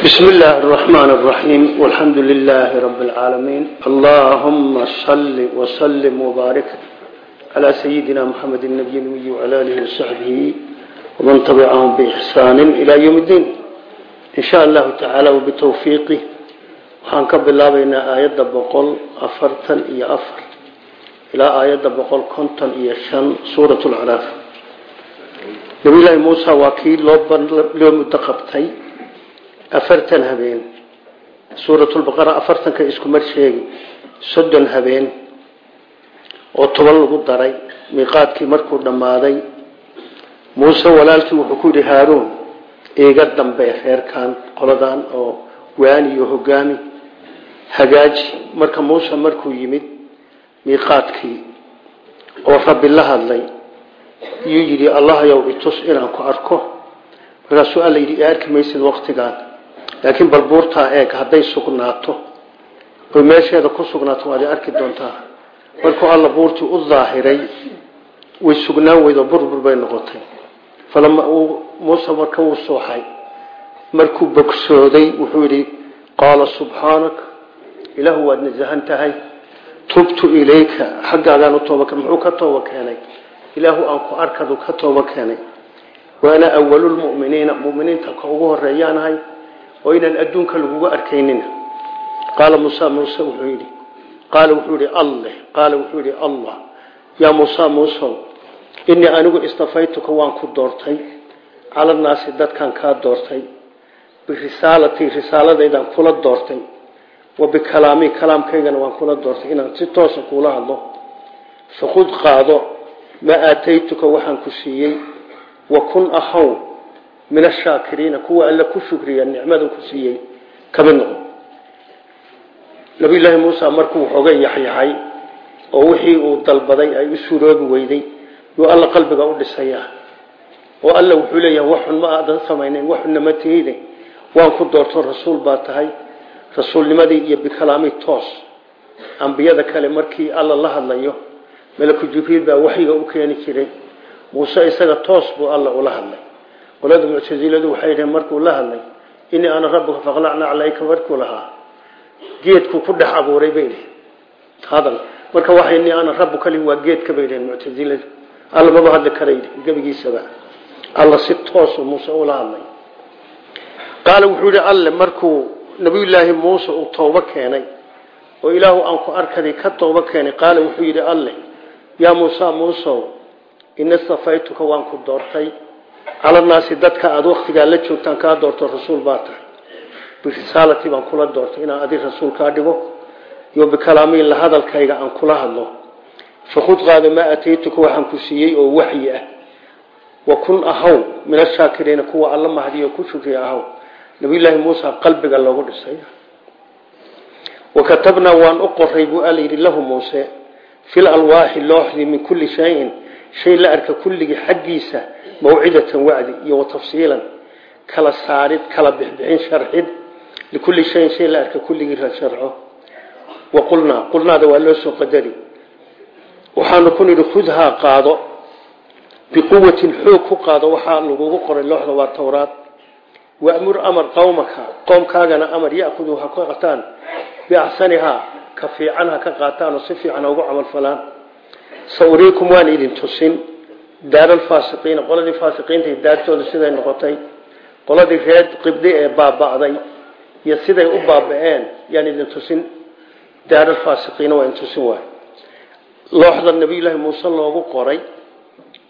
بسم الله الرحمن الرحيم والحمد لله رب العالمين اللهم صل وسلم وبارك على سيدنا محمد النبي النبي وعلى آله وصحبه ومن تبعهم بإحسان إلى يوم الدين إن شاء الله تعالى وبتوفيقه وحنكب الله بين آيات بقول أفرتا إيا أفر إلى آيات بقول كنتا إيا شن سورة العراف نبي الله موسى وكيل لو متقبتي afartan habeen. Suuratulbaqara afartanka isku mar sheegi. Soddon habeen oo toban lagu daray miiqaadkii markuu dhammaaday muuse walaalkii wuxuu ku yidhi haaruun iiga dambe reerkan qoladan oo waani iyo hogaami hagaaji marka muuse markuu yimid miiqaadkii oo rabbi la hadlay yuu yidhi allahayow itus inaan ku arko. Markaasuu alla yidhi i arki maysid waqtigaan laakiin bal buurtaa eeg hadday sugnaato oy meesheeda ku sugnaato waad arki doontaa markuu alla buurtii u daahiray way sugnaan weydo burbur bay noqotay. Falama uu muuse marka uu sooxay markuu bogsooday wuxuu yidhi qaala subxaanak ilaahu waad nasahan tahay. Tubtu ilayka xaggaagaan u tooba muxuu ka tooba keenay? Ilaahu aan ku arkadu ka tooba keenay. Waana awalulmuminiina muminiinta ka ugu horeeyaanahay oo inaan adduunka laguga arkaynina qaala muuse muuse wuxuu yidhi qaala wuxuu yidhi alleh. Qaala wuxuu yidhi allah yaa muusa muusow innii anigu istafaytuka waan ku doortay. Cala naasi dadkan kaa doortay. Birisaalatii risaaladaydaan kula doortay. Wa bikalaamii kalaamkaygana waan kula doortay. Inaan si toosa kuula hadlo. Fakud qaado maa aataytuka waxaan ku siiyey. Wa kun ahaw min ashaakiriina kuwa alle ku shukriya nicmada ku siiyey ka mid noqo nabiyullaahi muuse markuu waxooga yaxyaxay oo wixii uu dalbaday ay u suuroobi weyday yuu alla qalbiga u dhisayaa oo alla wuxuu leeyahay waxun ma aadan samaynayn waxunna ma tihide waan ku doorto rasuul baa tahay rasuulnimadii iyo bikalaami toos ambiyada kale markii alla la hadlayo malaku jibriil baa waxyiga u keeni jiray muuse isaga toos buu alla ula hadlay qolada muctasiladu waxay dhaheen markuu la hadlay inii ana rabbuka faqlacna calayka markuu lahaa geedkuu ku dhex abuuray bay dhaheen hadal marka waxa inii ana rabbuka li waa geedka bay dhaheen muctasiladu alla maba hadli karay gebigiisaba. Alla si toosu muuse ula hadlay. Qaala wuxuu yihi alle markuu nabiyullaahi muuse uu toobo keenay oo ilaahu aan ku arkadi ka toobo keenay qaala wuxuu yidhi cala naasi dadka aada waktigaa la joogtaan kaa doorto rasuul baa tahay. Birisaalati baan kula doortay inaan adi rasuul kaa dhigo iyo bikalaamiin la hadalkayga aan kula hadlo. Fakud qaado maa ataytuka waxaan ku siiyey oo waxyi ah. Wa kun ahaw min ashaakiriina kuwa alla mahdiyo ku shukriya ahaw nabiyullaahi muusa qalbiga loogu dhisay. Wa katabnaa waan u qoray buu alla yidhi lahu muuse fil alwaaxi looxdii min kulli shayin. Shay la arka kulligii xaggiisa mawcidatan wacdi iyo watafsiilan kala saarid kala bixbixin sharxid likulli shayin shay la arka kulligii sharxo wa qulnaa qulnaada waa loo soo qadari. Waxaanu ku nidhi khudhaa qaado biquwatin xoog ku qaado waxaa lagugu qoray looxda waa towraad wamur amar qowmaka qoomkaagana amar yakudu ha ka qataan biaxsanihaa ka fiican ha ka daaralfaasiqiina qoladii faasiqiinta daartooda siday noqotay. Qoladii reer qibdi ee baaba'day iyo siday u baaba'een yaan idin tusin. Daaralfaasiqiina waa idin tusin waay. Looxda nabiyullaahi muuse loogu qoray.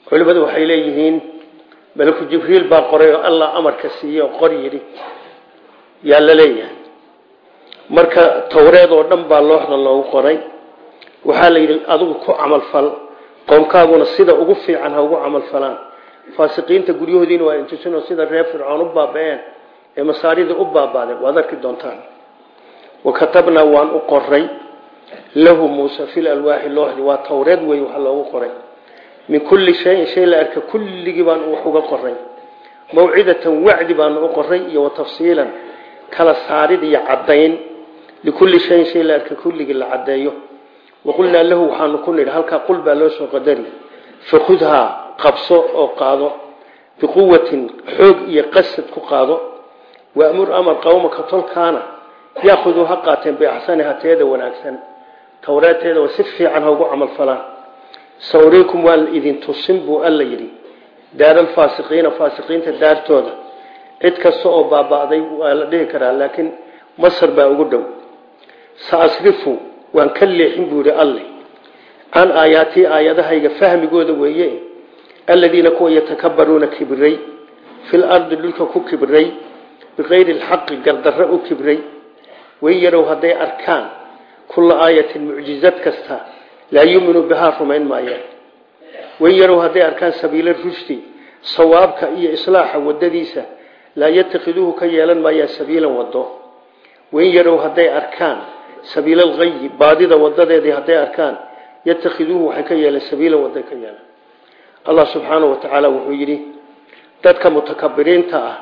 Culimadu waxay leeyihiin malaku jibriil baa qoray oo allah amarka siiyey oo qor yidhi. Yaa la leeyahay. Marka towreed oo dhan baa looxda loogu qoray. Waxaa la yidhi adigu ku camalfal qoomkaaguna sida ugu fiican ha ugu camalfalaan faasiqiinta guryahoodiina waa intusinoo sida reer fircoon u baaba-een ee masaaridii u baabaaday waad arki doontaan. Wa katabnaa waan u qoray. Lahu muuse fil alwaaxi looxdi waa towreed wey waxa loogu qoray. Min kulli shayin shay la arka kulligii baan wax uga qoray. Mawcidatan wacdi baanu u qoray iyo watafsiilan kala saarid iyo caddayn. Likulli shayin shay la arka kulligii la caddeeyo waqulnaa lahu waxaanu ku nidhi halkaa qul baa loo soo qadari. Fakhudhaa qabso oo qaado. Biquwatin xoog iyo qasad ku qaado. Waamur amar qawmaka tolkaana yaakuduu ha qaateen biaxsaniha teeda wanaagsan. Towreeteeda oo si fiican haugu camal falaan. Sawriikum waa idin tusin buu alla yidhi. Daaralfaasiqiina faasiqiinta daartooda. Cid kasta oo baaba'day waa la dhihi karaa laakiin masar baa ugu dhow. Saasrifu waan ka leexin buu yihi alle can aayaatii aayadahayga fahmigooda weeye aladiina kuwa yatakabaruuna kibray fil ardi dhulka ku kibray bikayri lxaqi gardarre u kibray. Way yarow hadday arkaan kulla aayatin mucjizad kasta laa yuuminuu bihaa rumayn maayaan. Way yarow hadday arkaan sabiila rushdi sawaabka iyo islaaxa wadadiisa laa yatakhiduuhu ka yeelan maayaan sabiilan wado wayn yarow hadday arkaan sabiila alghayi baadida wadadeedii hadday arkaan yatakhiduuhu waxay ka yeeleen sabiilan waday ka yeelan allah subxaanahu wa tacaala wuxuu yidhi dadka mutakabiriinta ah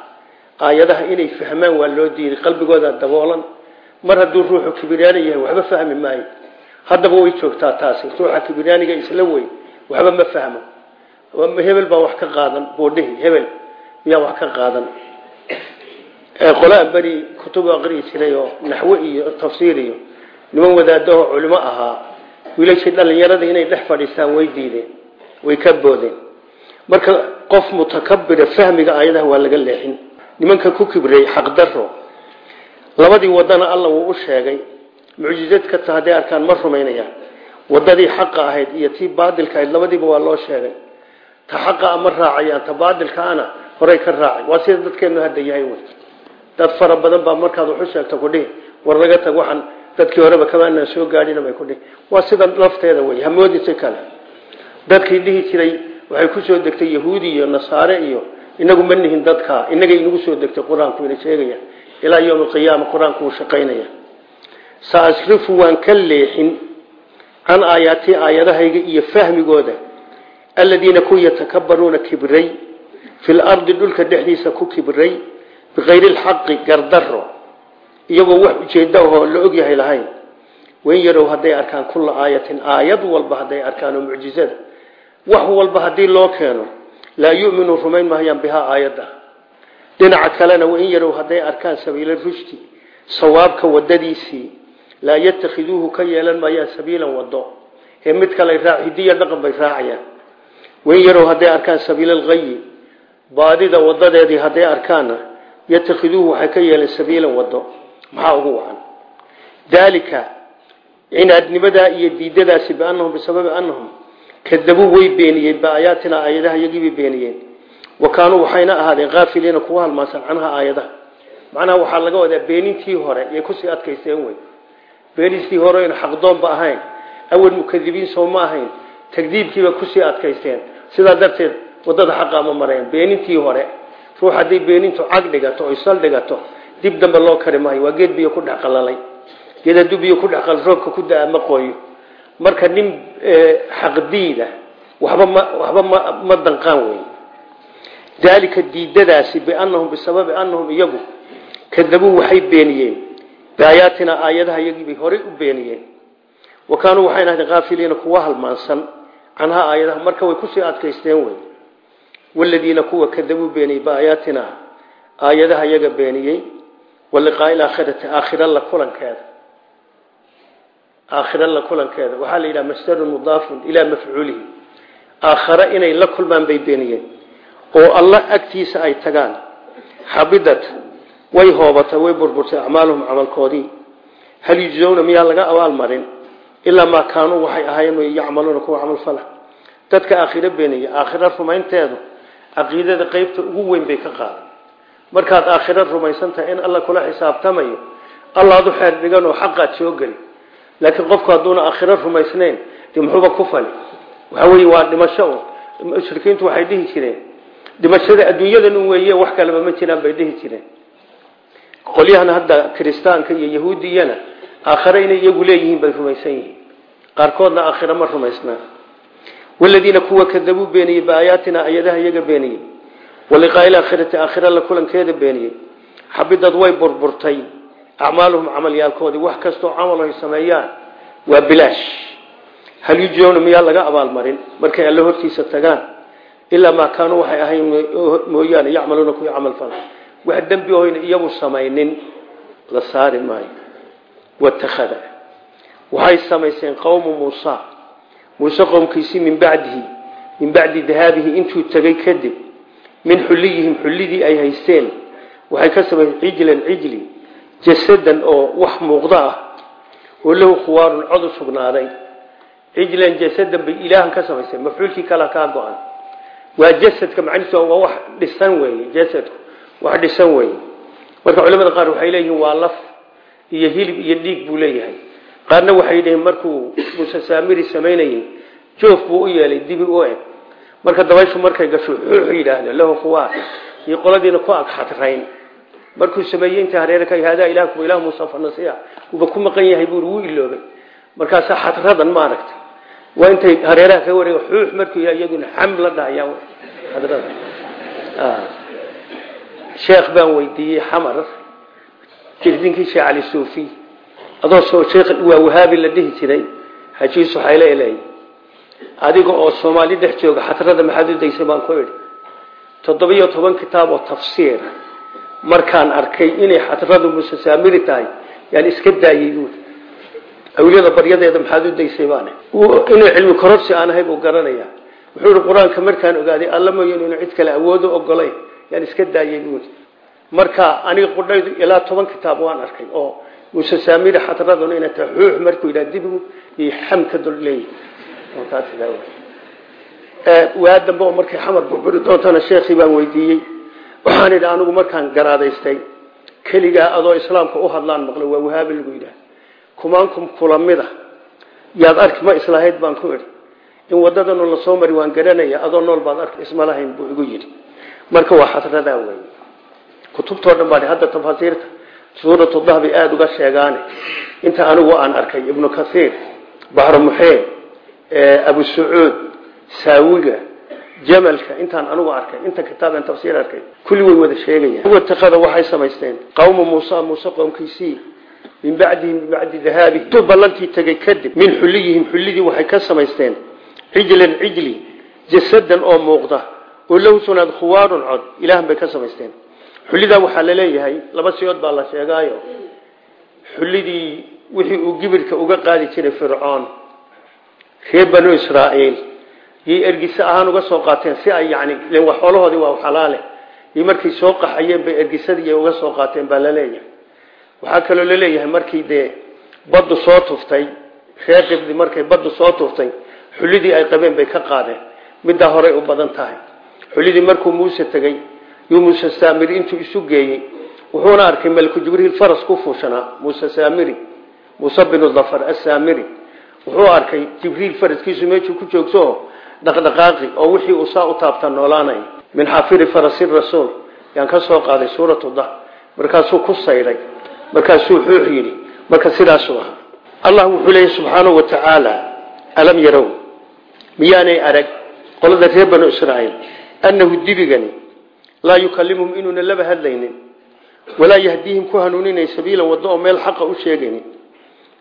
aayadaha inay fahmaan waa loo diiday qalbigooda daboolan. Mar hadduu ruuxu kibiryaani yahay waxba fahmi maayo. Haddaba way joogtaa taasi ruuxa kibiryaaniga isla weyn waxba ma fahmo. Hebel baa wax ka qaadan boodhihi hebel miyaa wax ka qaadan qolaa beri kutubu aqriyi jiray oo naxwe iyo tafsiir iyo niman wadaadahoo culimo ahaa wiilashii dhalinyarada inay dhex fadhiistaan way diideen way ka boodeen. Marka qof mutakabira fahmiga aayadaha waa laga leexin. Nimanka ku kibrey xaqdaro labadii wadana alla wuu u sheegay mucjizad kasta hadday arkaan ma rumaynayaan wadadii xaqa ahayd iyo tii baadilka ahayd labadiiba waa loo sheegay. Ta xaqa ma raacayaan ta baadilkaana horay ka raacay. Waa sida dadkeenu hadda yahay wy dad fara badan baa markaad waxu sheegto kudhihi war naga tag waxaan dadkii horeba kamaanaan soo gaadhin bay kudhihi waa sida lafteeda wey hamoodisi kale. Dadkii dhihi jiray waxay ku soo degtay yahuudi iyo nasaare iyo inagu ma nihin dadka inaga inagu soo degtay qur'aanku ina sheegaya ilaa yowm alqiyaama qur'aanku wuu shaqaynaya saasrifu waan ka leexin can aayaatii aayadahayga iyo fahmigooda aladiina ku yatakabaruuna kibray fi lardi dhulka dhexdiisa ku kibray bikayri lxaqi gardaro iyagoo wax ujeeda ahoo la ogyahay lahayn. Wayn yarow hadday arkaan kulla aayatin aayad walba hadday arkaan oo mucjizada wax walba haddii loo keeno laa yuminuu rumayn mahayaan bihaa aayadda. Dhinaca kalena wain yarow hadday arkaan sabiila rushdi sawaabka wadadiisii laa yatakhiduuhu ka yeelan maayaan sabiilan wado ee mid kale hidiya dhaqan bay raacayaan. Wain yarow hadday arkaan sabiila alghayi baadida wadadeedii hadday arkaanna yatakhiduuhu waxay ka yeeleen sabiilan wado maxaa ugu wacan? Daalika cinaadnimadaa iyo diidadaasi bianahum bisababi anahum kadabuu way beeniyeen biaayaatina aayadaha iyagiibay beeniyeen. Wa kaanuu waxayna ahaadeen kaafiliina kuwa halmaansan canha aayadaha. Macnaha waxaa laga wadaa beenintii hore yay ku sii adkaysteen wey. Beenintii hore aynu xaqdoonba ahayn awal mukadibiin soo ma ahayn tagdiibkiiba ku sii adkaysteen. Sidaa darteed waddada xaqa ma mareen hore ruux hadday beenintu cag dhigato oy sal dhigato dib dambe loo kari maayo. Waa geed biyo ku dhex qalalay geed hadduu biyo ku dhex roobka ku da'a ma qooyo. Marka nin xaqdiida waxba ma waxba ma ma danqaan wey daalika diidadaasi bianahum bisababi anahum iyagu kadabuu waxay beeniyeen. Biaayaatina aayadaha iyagiibay horay u beeniyeen. Wa kaanuu ahayd kaafiliina kuwa halmaansan. Canhaa aayadaha marka way ku sii adkaysteen wey waladiina kuwa kadabuu beeniyey biaayaatina aayadaha iyaga beeniyey waliqaai laakhirati aakhira la kulankeeda aakhira la kulankeeda waxaa la yidhaha masdarun mudaafun ilaa mafcuulihi aakhare inay la kulmaan bay beeniyeen oo alla agtiisa ay tagaan xabidat way hoobatay way burburtay acmaaluhum camalkoodii hal yujzowna miyaa laga abaalmarin ilaa maa kaanuu waxay ahaayeen yacmaluuna kuwa camal fala dadka aakhiro beeniya aakhiro rumaynteedu caqiidada qeybta ugu weyn bay ka qaadan. Markaad aakhiro rumaysantahay in alla kula xisaabtamayo allaadu xeer dhigan oo xaqaad soo geli. Laakiin qofku hadduuna aakhiro rumaysnayn dee muxuuba ku fali. Waxa weye waa dhimasho mushrikiintu waxay dhihi jireen. Dhimashada adduunyadan un weeye wax kaleba ma jiraan bay dhihi jireen. Qolyahan hadda kiristaanka iyo yahuudiyana aakhare inay iyagu leeyihiin bay rumaysan yihiin. Qaarkoodna aakhiro ma rumaysnaa waladiina kuwa kadabuu beeniyey biaayaatina ayadaha iyaga beeniyey waliqaai aakhirati aakhira la kulankeeda beeniyey xabidad way burburtay acmaaluhum camalyaalkoodii wax kastoo camal ay sameeyaan waa bilaash hal yujowna miyaa laga abaalmarin markay alle hortiisa tagaan ilaa maa kaanuu waxay ahayn mooyaane yacmaluuna kuwii camal fala wax dembi ohayna iyagu samaynin la saari maayo watakhada waxay samaysteen qowmu muuse qowmkiisii min bacdihi min bacdi dahaabihi intuu tegay kadib min xulliyihim xullidii ay haysteen. Waxay ka samayseen cijlan cijli jasadan oo wax muuqdo ah oo lahu khuwaarun cod u sugnaaday. Cijlan jasadan bay ilaahan ka samaysteen mafcuulkii kala kaa go-an. Waa jasadka macnihiisu waa wax dhisan weeye jasadku wax dhisan weeye. Marka culamada qaar waxay leeyihiin waa laf iyo hilib iyo dhiig buu leeyahay qaarna waxay dhaheen markuu muuse saamiri samaynayey joof buu u yeelay dibi u eg. Marka dabayshu markay gasho xuux yidhaahdo lahu khuwaar iyo qoladiina ku agxatrayn markuu sameeyey inta hareere ka haadaa ilaahkum ilaah muusa fanasiya uuba ku maqan yahay buuri wuu iloobay. Markaasaa xatradan ma aragtay waa intay hareeraha ka wareega xuux markuu yahay iyaduna xam la dhahayaa xadrada sheekh baan weydiiyey xamar. Jirdinkii cali suufi adoo waa wahaabi la dhihi jiray xajiis waxay leeyahay adiga oo soomaali dhex jooga xadrada maxaad u daysay baan ku idhi toddobiyo toban kitaab oo tafsiir. Markaan arkay inay xadradu musasaamiri tahay yaan iska daayey buuri awliyada baryadeeda maxaad u daysay baan inuu cilmi kororsi aan ahay buu garanaya. Wuxuu ihi qur'aanka markaan ogaaday alla mooyeen inuu cid kale awoodo ogolay. Yaan iska daayey buuri marka aniga qudhaydu ilaa toban kitaab waan arkay oo musasaamiri xadraduna inay tahay xuux markuu yidhaha dibigu iyo xamka dul leeyahy waa dambe oo markay xamar burburi doontana sheekhii baan weydiiyey. Waxaan idhi anigu markaan garaadaystay keligaa adoo islaamka u hadlaan maqlay waa wahaabi lagu yidhaah kumaankum kulamida yaad arki ma islahayd baan ku idhi. In wadadanu la soo mari waan garanaya adoo nool baad arki isma lahayn buu igu yidhi. Marka waa xadradaa wey kutubtoo dhan hadda tafaasiirta suuratu dahbi aada uga sheegaane. Inta anigu aan arkay ibnu kasiir baxru muxeen abu sacuud saawiga jamalka intaan anigu arkay inta kitaaben tafsiir arkay kulli way wada sheegayaan. Waxay samaysteen qawma muusa muuse qowmkiisii min bacdihi min bacdi dahaabihi intuu ballantii tegay kadib min xulliyihim xullidii waxay ka samaysteen cijlan cijli jasadan oo muuqda oo lahu sunaad khuwaarun cod. Ilaahan bay ka samaysteen xullidaa waxaa la leeyahay laba siyood baa la sheegaayo. Xullidii wixii uu gibirka uga qaadi jiray fircoon reer banu israa'iil. Yay ergise ahaan uga soo qaateen si ay yani wax xoolahoodii waa xalaale. Iyo markay soo qaxayeen bay ergisadii uga soo qaateen baa la leeyahay. Waxaa kaloo la leeyahay markii dee baddu soo tuftay reer qibdi markay baddu soo tuftay xullidii ay qabeen bay ka qaadeen. Middaa horey u badan tahay. Xullidii markuu muuse tegey muuse saamiri intuu isu geeyey wuxuuna arkay malku jibriil faras ku fuushanaa muuse saamiri muuse binu dafar asaamiri wuxuu arkay jibriil faraskiisu meeshuu ku joogto dhaqdhaqaaqi oo wixii uu saa u taabta noolaanay. Min xafiri farasi rasuul yaan ka soo qaaday suuratu dah markaasuu ku sayday markaasuu xuux yidhi marka sidaasuu ahaa allah wuxuu leeyahy subxaanahu wa tacaala alam yarow miyaanay arag qolada reer banu israa'iil annahu dibigani laa yukallimuhum inuuna laba hadlaynin walaa yahdiihim ku hanuuninay sabiilan waddo oo meel xaqa u sheegaynin.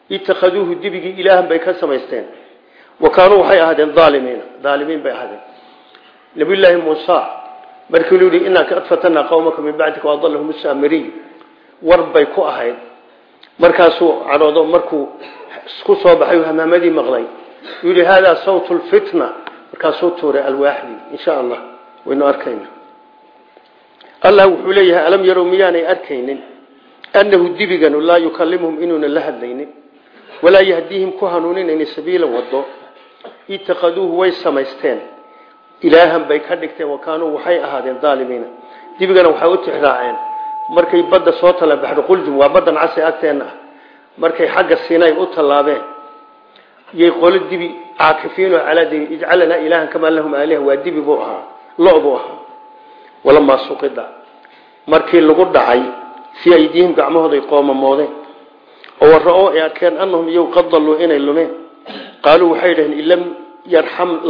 Itakhaduuhu dibigii ilaahan bay ka samaysteen. Wa kaanuu waxay ahaadeen aalimiina aalimiin bay ahaadeen. Nabiyullaahi muusa markii lu yihi inaa kad fatanaa qawmaka min bacdika waadalahum saamiriy war bay ku ahayd. Markaasuu cadhoodo markuu ku soo baxay hamaamadii maqlay. Yihi haadaa sawtu markaasuu tuuray alwaaxdii insha allah waynu arkayna allah wuxuu leeyahay alam yarow miyaanay arkaynin annahu dibiganu laa yukallimuhum inuuna la hadlaynin walaa yahdiihim ku hanuuninayni sabiilan wado itakaduuhu way samaysteen. Ilaahan bay ka dhigteen wa kaanuu waxay ahaadeen aalimiina dibigana waxay u tixraaceen. Markay badda soo tala baxdo quljum waa baddan casi agteenna ah. Markay xagga sinay u tallaabeen yay qolo dibi caakifiinoo calaa dibi ilaahan kamaa lahum aaliha waa dibi buu ahaa lo ahaa walamaa suqida markii lagu dhacay fii aydiihim gacmahooday qoomamoodeen oo warra-oo ay arkeen annahum iyow qad dalluu inay lumeen. Qaaluu waxay dhaheen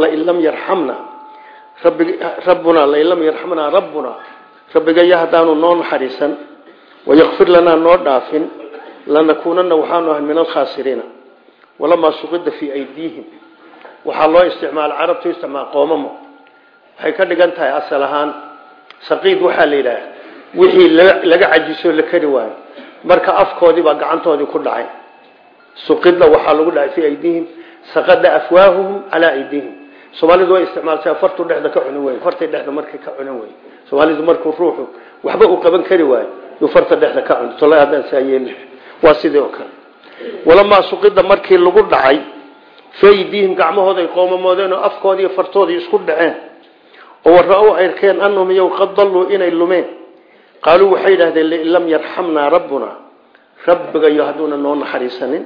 lain lam yarxamna rabbunaa lain lam yarxamnaa rabbunaa rabbigaya haddaanu noo naxariisan wayakfir lanaa noo dhaafin lanakuunana waxaanu ahay min alkhaasiriina walamaa suqida fii aydiihim. Waxaa loo isticmaala carabtu isticmaal qoomamo waxay ka dhigan tahay asal ahaan saqiid waxaa la yidhaah wixii laga cajiso la kari waayo. Marka afkoodii baa gacantoodii ku dhacay. Suqida waxaa lagu dhacay fii aydihim saqada afwaahuhum calaa aydihim soomaalidu way isticmaalsaa fartu dhexda ka cunin wey dhexda markay ka cunin wey soomaalidu markuu ruuxu waxba uu qaban kari waayo farta dhexda ka cuni tolay haddaan saa yeeli waa sidii kale. Walamaa suqida markii lagu dhacay faydiihim gacmahooday qoomamoodeen oo afkoodii fartoodii isku dhaceen oo warra-u arkeen annahum iyow qad dalluu inay lumeen. Qaaluu waxay yidhahdeen lain lam yarxamnaa rabbuna. Rabbigayo hadduuna noo naxariisanin.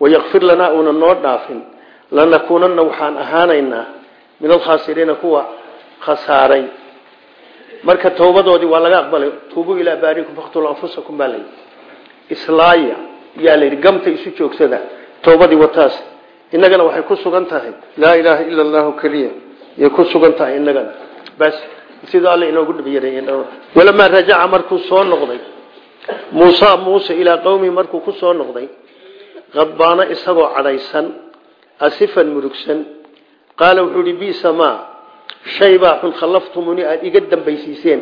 Wayakfir lanaa uuna noo dhaafin. Lanakuunanna waxaan ahaanaynaa min alkhaasiriina kuwa khasaaray marka towbadoodii waa laga aqbalay tuubuu ilaa baarikum faktulu anfusakum baa layidhi islaaya yaa layidhi gamta isu joogsada towbadii wataas. Innagana waxay ku sugan tahay laa ilaaha ila allahu keliya yay ku sugan tahay innagana. Bas sidoo alle inoogu dhibyareeyeen walamaa rajaca markuu soo noqday. Muusa muuse ilaa qowmihi markuu ku soo noqday qadbaana isagoo cadhaysan asifan murugsan. Qaala wuxuu ihi bisa maa shay baa xun khallaftumuni aada iga dambaysiiseen.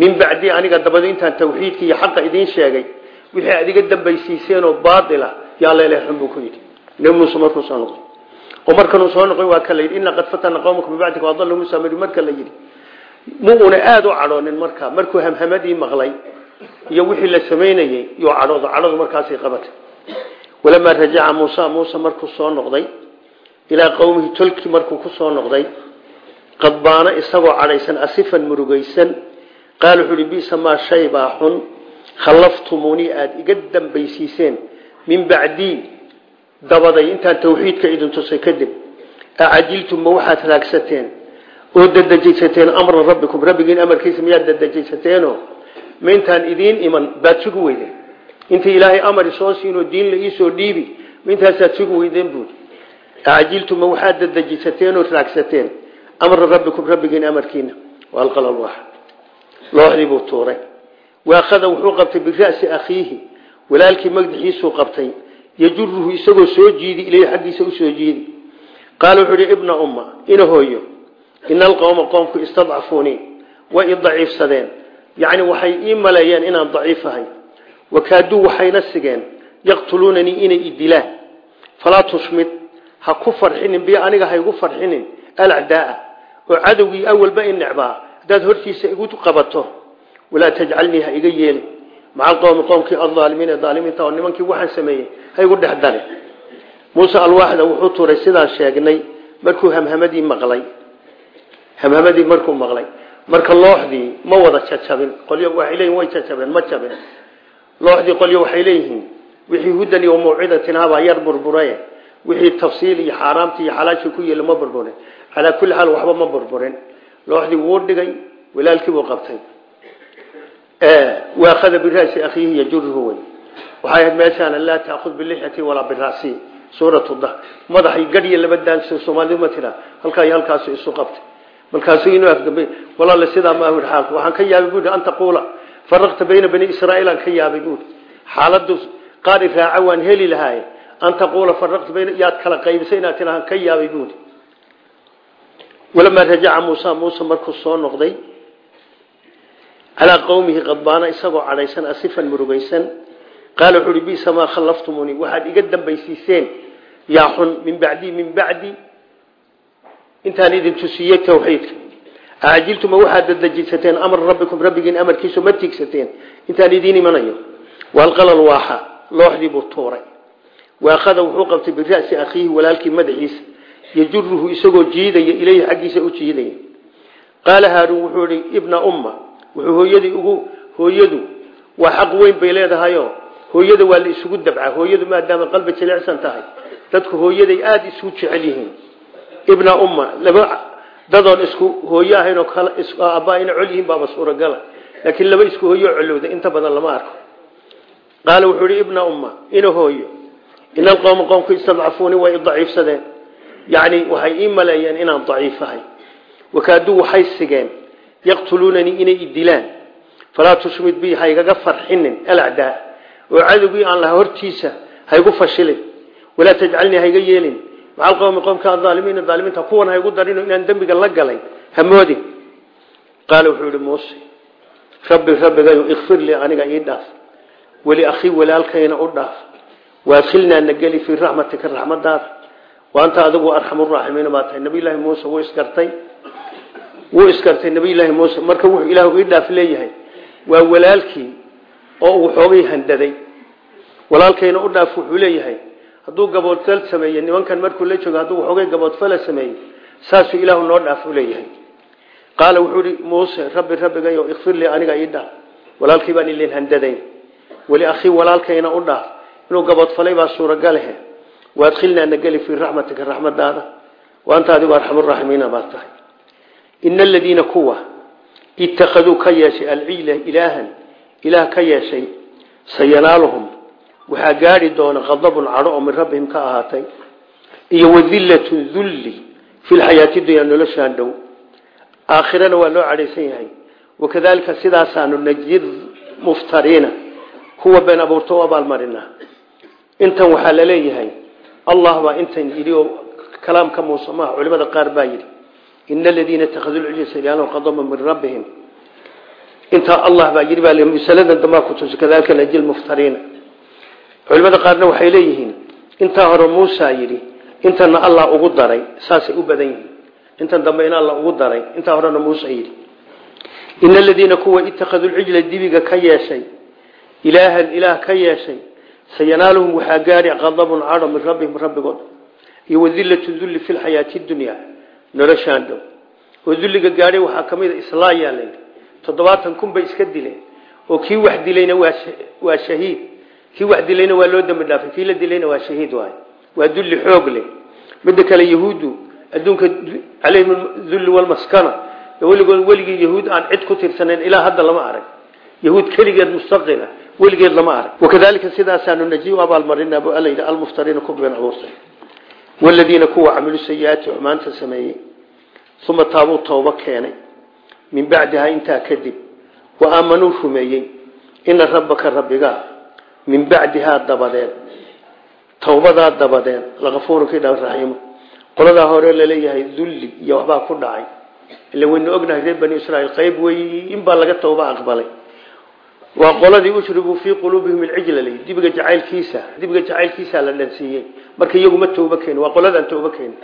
Min bacdii aniga dabado intaan tawxiidka iyo xaqa idiin sheegay wixii aada iga dambaysiiseenoo baatila yaa leele xun ku yidhi. Nebi muuse markuu soo noqday oo markanuu soo noqday waa ka la yidhi inna qad fatana qowmaka min bacdika wadallu muusa mari marka la yidhi. Mu una aada u cadhoonin markaa markuu hamhamadii maqlay iyo wixii la samaynayey yuu cadhoodo cadhadu markaasay qabatay. Walamaa rajaca muusa muuse markuu soo noqday ilaa qowmihi tolkii markuu ku soo noqday qadbaana isagoo cadhaysan asifan murugaysan. Qaal wuxuu uhi bisa xun khallaftumunii aada iga dambaysiiseen min bacdii dabaday intaan tawxiidka idin tusay kadib acajiltum ma waxaad raagsateen oo dadejaysateen amra rabbikum? Rabbigiin amarkiisa miyaad dadejaysateeno ma intaan idiin iman baad sugi weydeen. Inta ilaahay amar soo siinoo diin la iisoo dhiibi intaasaad sugi weydeen buuri acajiltum ma waxaad dadejisateen oo raagsateen amra rabbikum rabbigiin amarkiina waalqal alwax looxdii buu tuuray. Waakhada wuxuu qabtay bira'si akhiihi walaalkii magdixiisuu qabtay yajuruhu isagoo soo jiidi ileyhi xaggiisa u soo jiidi. Qaala wuxuu ihi ibna umma ina hooyo. Ina alqowma qoomku istadcafuunii way i daciifsadeen. Yacni waxay ii maleeyeen inaan daciif ahay wakaaduu waxayna sigeen yaqtuluunanii inay i dilaan. Falaa tushmid ha ku farxinin bi aniga ha igu farxinin alacdaaa. Oo cadowgii awalba i necbaa haddaad hortiisa igu qabato walaa tajcalnii ha iga yeelin alqowmi qoomkii aldaalimiin ee daalimiinta oo nimankii waxaan sameeyey ha igu dhex dare muuse alwaaxda wuxuu tuuray sidaan sheegnay markuu hamhamadii maqlay. Hamhamadii markuu maqlay. Marka looxdii ma wada jajabin qolyo waxay leeyihiin way jajabeen ma jabin. Looxdii qolyo waxay leeyihiin wixii hudan iyo mawcidatin habaa yar burburaye wixii tafsiil iyo xaaraamtii iyo xalaashii ku yeela ma burburin. Calaa kulli xaal waxba ma burburin. Looxdii wuu dhigay walaalkii buu waakhada birasi akhiihi yajuruhu wey waxay ahayd meeshaana laa taakhud bilixyati walaa birasi suuratu da madaxay gadhiya laba daanso soomaalidu ma tiraa halkaa iyo halkaasu isu qabtay. Markaasuu inuu afgambay walaale sidaa ma ahur xaalku. Waxaan ka yaabay buuri an taquula faraqta bayna bani israa'iil aan ka yaabay buuri xaaladu qaari raaca waan heli lahaaye an taquula faraqta bayna yaad kala qaybisay inaad tirahaan ka yaabay buuri walamaa rajaca muusa muuse markuu soo noqday calaa qowmihi qadbaana isagoo cadhaysan asifan murugaysan. Qaala wuxu uhi bisa maa khallaftumuni. Waxaad iga dambaysiiseen yaa xun min bacdii min bacdi. Intaan idin tusiyey tawxiidka. Acajiltuma waxaad dadejisateen amra rabbikum rabbigiin amarkiisu ma tiigsateen. Intaan idiin imanayo. Waalqalal waaxa looxdii buu tuuray. Waakhada wuxuu qabtay bira'si akhiihi walaalkii madaxiisa. Yajuruhu isagoo jiidaya ileyhi xaggiisa u jiidaya wuxuu hooyadii ugu hooyadu waa xaq weyn bay leedahayo hooyada waa la isugu dabca hooyadu maadaama qalbi jilicsan tahay dadku hooyaday aada isugu jecel yihiin. Ibna umma laba dadoon isku hooyo ahayn oo kale abbaa ina col yihiin baaba suuragala laakiin laba isku hooyo colowda inta badan lama arko. Qaala wuxuu ibna umma ina hooyo ina alqowma qoomku istadcafuuni way daciifsadeen. Yacni waxay ii maleeyeen inaan daciifahay wakaaduu waxay sigeen yaqtuluunanii inay i dilaan. Falaa tushmid bi haygaga farxinin alacdaa oo cadowgii aan laha hortiisa haygu fashilin. Walaa tajcalnii hayga yeelin. Maca alqowmi qomka aalimiina aalimiinta kuwan haygu darino inaan dembiga la galay. Hamoodin qaala wuxuu ihi muuse rabbi rabbigayo ikfir lii aniga ii dhaaf. Weli akhii walaalkayna u dhaaf. Waadkhilnaa na geli fii raxmatika raxmadaada waanta adigu arxamuraaximiina baa tahay. Nabiyllaahi muuse wuu isgartay wuu isgartay nabiyllaahi muuse. Marka wuxuu ilaahu ii dhaaf leeyahay. Waa walaalkii oo uu xoogay handaday. Walaalkayna u dhaaf wuxuu leeyahay. Hadduu gaboodfal sameeye nimankan markuu la joogo hadduu xoogay gaboodfala sameeyey saasuu ilaahu noo dhaaf u leeyahay. Qaala wuxuu ihi muuse rabbi rabbigayo ikfir lii aniga ii dhaaf. Walaalkii baan ilin handadayn weli akhii walaalkayna u dhaaf. Inuu gaboodfalay baa suuragalehe waadkhilnaa na geli fii raxmatika raxmadaada waanta adigu arxamuraaximiina baa tahay ina aladiina kuwa ittakhaduu ka yeeshay alciila ilaahan ilaah ka yeeshay sayanaaluhum waxaa gaadhi doona qadabun cadho oo min rabbihim ka ahaatay iyo wadillatun dulli fi lxayaati dunya noloshaan dhow aakhirana waa loo cadhaysan yahay wakadalika sidaasaanu najid muftariina kuwa been abuurta u abaalmarina intan waxaa la leeyahay allah baa intan yidhi oo kalaamka muuse culimada qaar baa yidhi ina aladiina itakaduu lcijla qadama min rabbihim intaa allah baa yidhi baa masaladan dambaa kutusa kadalika najid muftariina culimada qaarna waxay leeyihiin intaa hore muusa yidhi intana allah ugu daray saasay u badan yihiin intan dambe in alla ugu daray intaa horena muuse yidhi ina aladiina kuwa itakaduu lcijla dibiga ka yeeshay ilaahan ilaah ka yeeshay sayanaaluhum waxaa gaari qadabun cadho min noloshaan dhow. Oo dulliga gaadhay waxaa ka mid a islaayaa layidhi toddobaatan kun bay iska dileen. Oo kii wax dilayna waa shahiid. Kii wax dilayna waa loo dambi dhaafay. Kii la dilayna waa shahiid waay waa dulli xoog leh. Midda kale yahuuddu adduunka calayhim dulli walmaskana weligood weligii yahuud aan cid ku tirsanayn ilaa hadda lama arag. Yahuud keligeed mustaqila weligeed lama arag. Wakadalika sidaasaanu najiy abaalmarinaa bu alla yidhi almuftariina ku been waladiina kuwa camilu sayi-aati xumaanta sameeyey uma taabuu tooba keenay min bacdihaa intaa kadib wa aamanuu rumeeyey ina rabbaka rabbigaa min bacdihaa dabadeed towbadaa dabadeed lakafuurun kii dha raxiimo qoladaa hore la leeyahay dulli iyo waxbaa ku dhacay ila waynu ognahay reer bani israiil qayb wey inbaa laga tooba aqbalay waa qoladii ushribuu fii quluubihim alcijla l dibiga jacaylkiisa dibiga jacaylkiisa la dhansiiyey. Marka iyaguma tooba keenin waa qoladaan tooba keenin.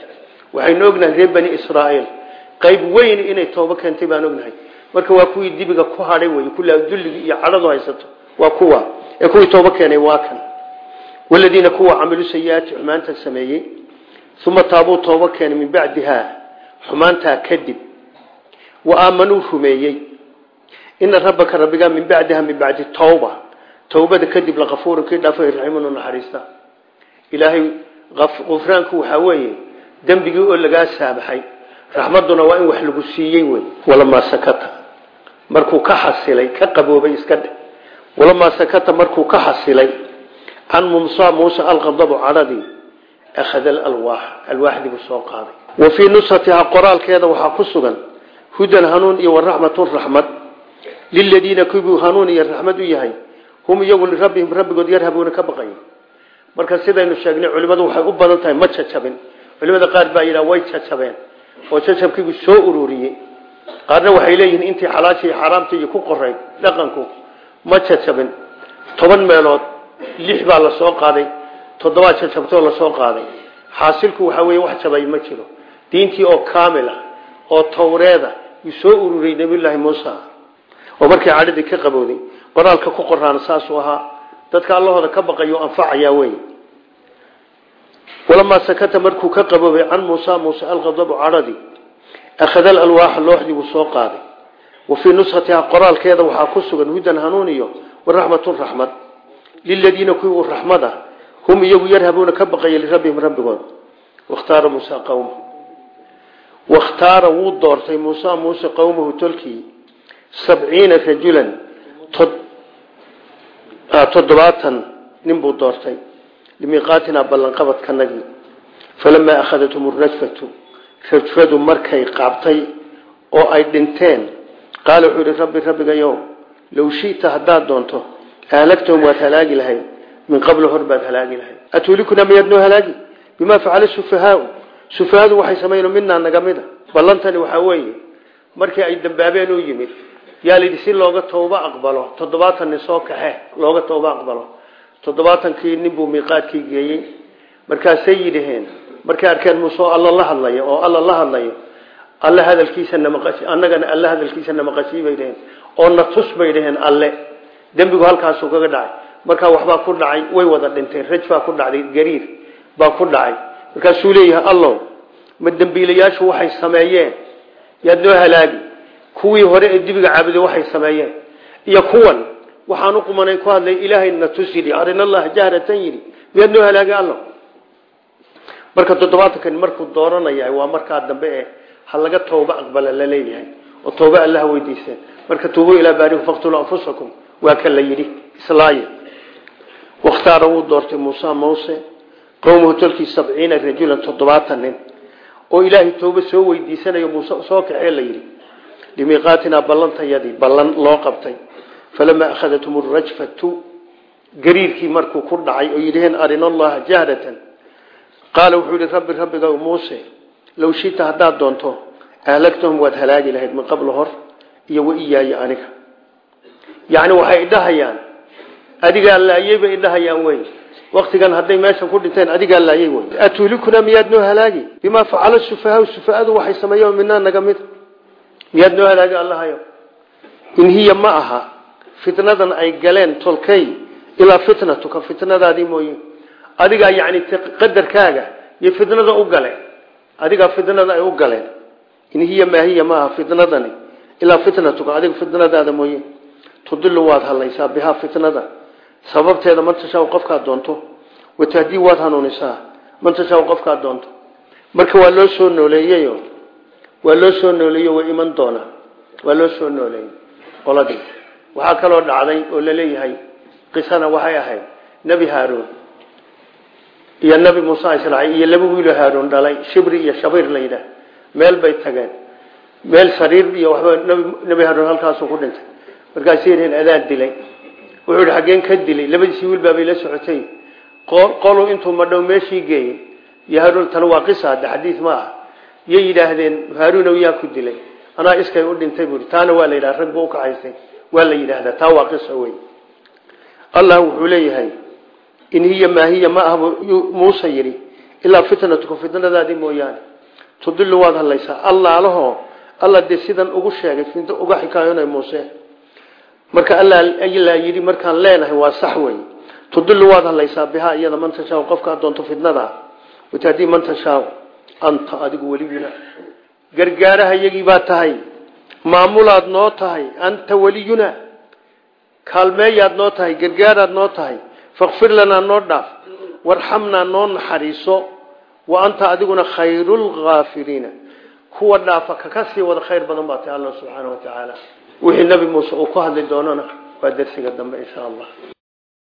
Waxaynu ognahay reer bani israiil qayb weyn inay tooba keentay baan ognahay. Marka waa kuwii dibiga ku hadhay wey kullaa dulligi iyo cadhadu haysato waa kuwa. Ee kuwii tooba keenay waa kan. Waladiina kuwa camilu sayi-aati ina rabbaka rabbigaa min bacdiha min bacdi tawba. Tawbada kadib lakafuurun kii dhaafay raxiimun naxariista. Ilaahay kufraanku waxaa weeye dembigii oo lagaa saamaxay raxmaduna waa in wax lagu siiyey wey walamaa sakata. Markuu ka xasilay ka qaboobay iska dhe walamaa sakata markuu ka xasilay can mumsa muuse alqadabu cadhadii akhada alalwaax. Alwaaxdii buu soo waxaa ku sugan hudan hanuun iyo waraxmatun liladiina kuwuu hanuun iyo raxmad u yahay hum iyagu lirabbihim rabbigood yarhabuuna ka baqaya marka sidaynu sheegnay culimmadu waxay u badan tahay ma jajabin culimada qaar baa yidhaha way jajabeen oo jajabkiibu soo ururiyey qaarna waxay leeyihiin intii xalaasha iyo xaaraamta iyo ku qoray dhaqanku ma jajabin toban meelood lix baa la soo qaaday toddobaad jajabtoo la soo qaaday xaasilku waxaa weeye wax jabay ma jiro diintii oo kaamil ah oo tawreeda soo ururiyey nabiyullaahi muusa oo markii cadhadii ka qabowday qoraalka ku qoraana saasuu ahaa. Dadka allahooda ka baqayo anfacayaa wey walamaa sakata markuu ka qaboobay can muusa muuse alqadabu cadhadii akhada alalwaaxa looxdii soo qaaday. Wa fii nuskhatihaa qoraalkeeda waxaa ku sugan hudan hanuun iyo waraxmatun raxmad. Liladiina kuwii u raxmad ah hum iyagu yarhabuuna ka baqaya lirabbihim rabbigood wakhtaara muusa qowma wakhtaara wuu doortay muusa muuse qowmahu tolkii sabciina rajulan toddobaatan nin buu doortay limiiqaatinaa ballanqabadkanagii falamaa akhadathum rajfatu rajfadu markay qaabtay oo ay dhinteen qaala wuxuu yihi rabbi rabbigayow low shita haddaad doonto ahlagtahum waad halaagi lahayd min qabl hor baad halaagi lahayd. Atuulikuna miyaad noo halaagi? Bimaa facala sufahaau sufahaadu waxay samayn minaa naga mida. Ballantani waxaa weeye markii ay dambaabeen u yimid yaa layidhi si looga tooba aqbalo toddobaatan soo kaxe looga tooba aqbalo. Toddobaatankii nin buu miiqaadkii geeyey. Markaasay yidhaheen markay arkeen muuse alla la hadlayo oo alla la hadlayo alle hadalkiisa namaqasi annagana alle hadalkiisa namaqasii bay dhaheen oo na tus bay dhaheen alle. Dembigu halkaasuu kaga dhacay. Markaa waxbaa ku dhacay way wada dhinteen raj ku dhacday gariir baa ku dhacay. Markaasuu leeyahay allow ma dembiilayaashu waxay sameeyeen yaad noo halaagi kuwii hore ee dibiga caabuday waxay sameeyeen. Iyo kuwan waxaan qumanay ku hadlay ilaahay na tus yidhi arina allaha jahratan yidhi miyaad noo halaagi allow marka toddobaatankan markuu dooranaya waa markaa dambe ee ha laga tooba aqbala la leeyahay oo tooba allaha weydiiseen marka tuubuu ilaa baarikum faqtuluu anfusakum waa ka la yidhi islaaye. Doortay muuse muse qowmuhu tolkii sabciina rajulan toddobaatan oo ilaahay tooba soo weydiisanayo muuse soo kaxee la yidhi limiiqaatinaa ballantayadii ballan loo qabtay falamaa akhadathum rajfatu gariirkii markuu ku dhacay oo yidhaheen arina allaha jahratan qaala wuxuu yihi rabbi rabbiga muuse low shita haddaad doonto ahlagtahum waad halaagi lahayd min qabla hor iyo waiyaaya aniga yacni waxay idhahayaan adigaa laayey bay idhahayaan wey waktigan hadday meeshan ku dhinteen adigaa laayey wey atuulikuna miyaad noo halaagi bimaa facala sufahaa sufaadu waxay sameeyeen minaa miyaad noo halaagi allahayo in hiya ma aha fitnadan ay galeen tolkay ilaa fitnatuka fitnadaadii mooye. Adigaa yani qadarkaaga iyo fitnada u galeen. Adigaa fitnada ay u galeen. In hiya maa hiya maaha fitnadani ilaa fitnatuka adiga fitnadaada mooye. Tudilu waad hadlaysaa bihaa fitnada. Sababteeda man tashaa qofkaad doonto. Watahdii waad hanuunisaa. Man tashaa qofkaad doonto. Marka waa loo soo nooleeyeyo waa loo soo nooleeyo way iman doonaa waa loo soo nooleeyey qoladii waxaa kaloo dhacday oo la leeyahay qisana waxay ahayd. Nebi haaruun iyo nabi muuse israaciil iyo laba wiilo haaruun dhalay shibri iyo shabiir la yidhaah. Meel bay tageen. Meel sariir iyo waxba nebi haaruun halkaasuu ku dhintay. Markaasay yidhaheen adaa dilay. Wuxuu yidhi xaggeen ka dilay. Labadiisii wiilbaabay la socotay. Qolu intuu madhow meeshii geeyey iyo haaruun tan waa qisa hadde xadiid ma ah yay yidhaahdeen haaruunow yaa ku dilay. Anaa iskay u dhintay buui taana waa la yidhaha rag buu ukaxaysay waa la yidhaahdaa taa waa qisa wey allah wuxuu leeyahay in hiya maa hiya ma ah muuse yidhi ilaa fitnatuku fitnadaadii mooyaane. Tudilu waad hadlaysaa allaalahoo alla dee sidan ugu sheegay uga xikaayona muuse. Marka allaa yidhi markaan leenahay waa sax wey tudilu waad hadlaysaa bihaa iyada man tashaa qofkaa doonto fitnada watahdii man tashaa anta adigu weliguna. Gargaaraha iyagii baa tahay. Maamulaad noo tahay. Anta weliyuna. Kaalmeeyaad noo tahay. Gargaaraad noo tahay. Fakfir lanaa noo dhaaf. Warxamnaa noo naxariiso. Wa anta adiguna khayrulkaafiriina kuwa dhaafa kaka sii wada khayr badan baa tahay alla subxaana wa tacaala. Wixii nabi muuse uu ku hadli doonana waa darsiga dambe insha allah